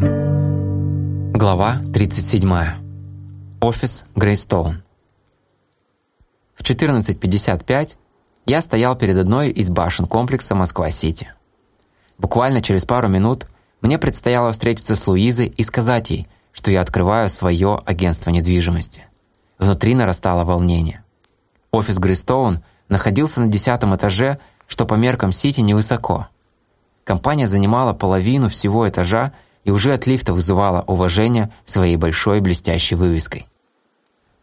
Глава 37. Офис Грейстоун. В 14.55 я стоял перед одной из башен комплекса Москва-Сити. Буквально через пару минут мне предстояло встретиться с Луизой и сказать ей, что я открываю свое агентство недвижимости. Внутри нарастало волнение. Офис Грейстоун находился на десятом этаже, что по меркам Сити невысоко. Компания занимала половину всего этажа и уже от лифта вызывала уважение своей большой блестящей вывеской.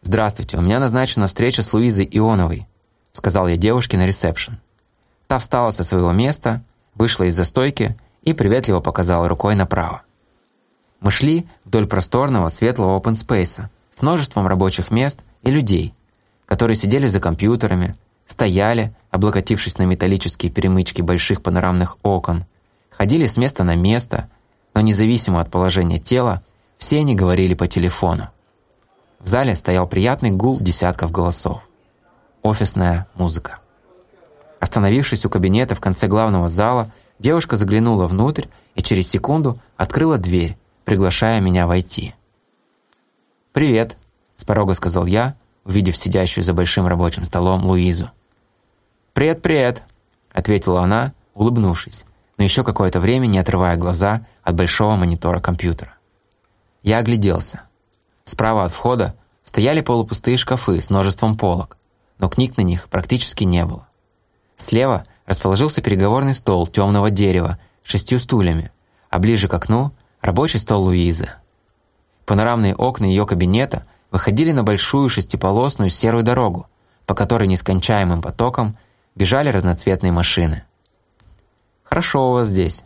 «Здравствуйте, у меня назначена встреча с Луизой Ионовой», сказал я девушке на ресепшн. Та встала со своего места, вышла из застойки и приветливо показала рукой направо. Мы шли вдоль просторного светлого space с множеством рабочих мест и людей, которые сидели за компьютерами, стояли, облокотившись на металлические перемычки больших панорамных окон, ходили с места на место, но независимо от положения тела, все они говорили по телефону. В зале стоял приятный гул десятков голосов. Офисная музыка. Остановившись у кабинета в конце главного зала, девушка заглянула внутрь и через секунду открыла дверь, приглашая меня войти. «Привет», – с порога сказал я, увидев сидящую за большим рабочим столом Луизу. «Привет-привет», – ответила она, улыбнувшись, но еще какое-то время не отрывая глаза от большого монитора компьютера. Я огляделся. Справа от входа стояли полупустые шкафы с множеством полок, но книг на них практически не было. Слева расположился переговорный стол темного дерева с шестью стульями, а ближе к окну – рабочий стол Луизы. Панорамные окна ее кабинета выходили на большую шестиполосную серую дорогу, по которой нескончаемым потоком бежали разноцветные машины. «Хорошо у вас здесь».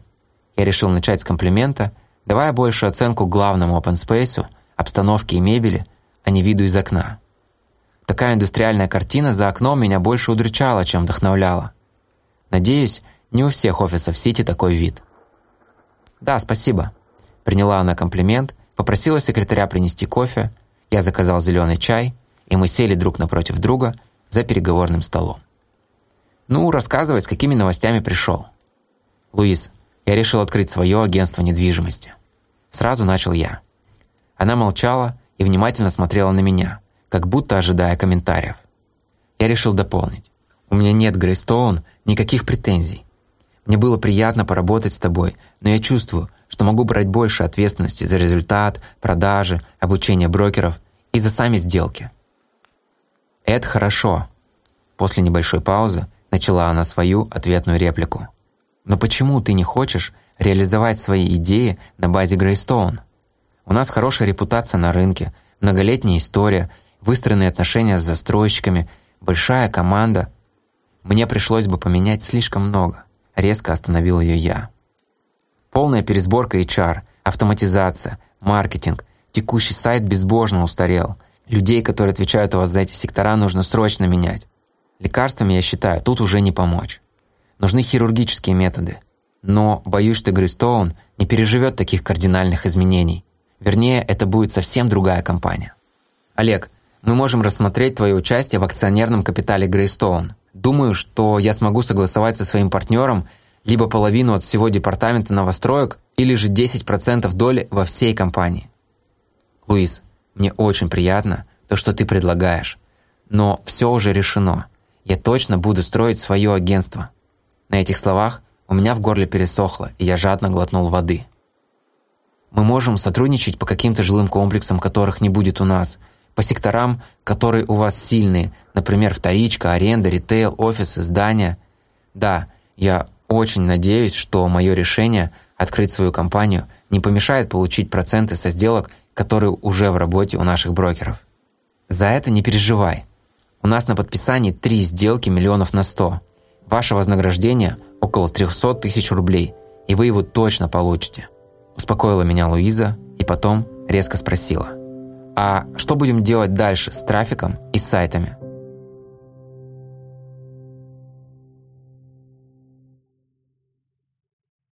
Я решил начать с комплимента, давая большую оценку главному open space, обстановке и мебели, а не виду из окна. Такая индустриальная картина за окном меня больше удручала, чем вдохновляла. Надеюсь, не у всех офисов Сити такой вид. «Да, спасибо». Приняла она комплимент, попросила секретаря принести кофе, я заказал зеленый чай, и мы сели друг напротив друга за переговорным столом. «Ну, рассказывай, с какими новостями пришел». «Луис, я решил открыть свое агентство недвижимости». Сразу начал я. Она молчала и внимательно смотрела на меня – как будто ожидая комментариев. Я решил дополнить. «У меня нет, Грейстоун, никаких претензий. Мне было приятно поработать с тобой, но я чувствую, что могу брать больше ответственности за результат, продажи, обучение брокеров и за сами сделки». «Это хорошо». После небольшой паузы начала она свою ответную реплику. «Но почему ты не хочешь реализовать свои идеи на базе Грейстоун? У нас хорошая репутация на рынке, многолетняя история – выстроенные отношения с застройщиками, большая команда. Мне пришлось бы поменять слишком много. Резко остановил ее я. Полная пересборка HR, автоматизация, маркетинг, текущий сайт безбожно устарел. Людей, которые отвечают у вас за эти сектора, нужно срочно менять. Лекарствами, я считаю, тут уже не помочь. Нужны хирургические методы. Но, боюсь, что Гристоун не переживет таких кардинальных изменений. Вернее, это будет совсем другая компания. Олег, мы можем рассмотреть твое участие в акционерном капитале Грейстоун. Думаю, что я смогу согласовать со своим партнером либо половину от всего департамента новостроек, или же 10% доли во всей компании. Луис, мне очень приятно то, что ты предлагаешь, но все уже решено. Я точно буду строить свое агентство. На этих словах у меня в горле пересохло, и я жадно глотнул воды. Мы можем сотрудничать по каким-то жилым комплексам, которых не будет у нас – по секторам, которые у вас сильные, например, вторичка, аренда, ритейл, офисы, здания. Да, я очень надеюсь, что мое решение открыть свою компанию не помешает получить проценты со сделок, которые уже в работе у наших брокеров. За это не переживай. У нас на подписании три сделки миллионов на сто. Ваше вознаграждение около 300 тысяч рублей, и вы его точно получите. Успокоила меня Луиза и потом резко спросила – а что будем делать дальше с трафиком и сайтами?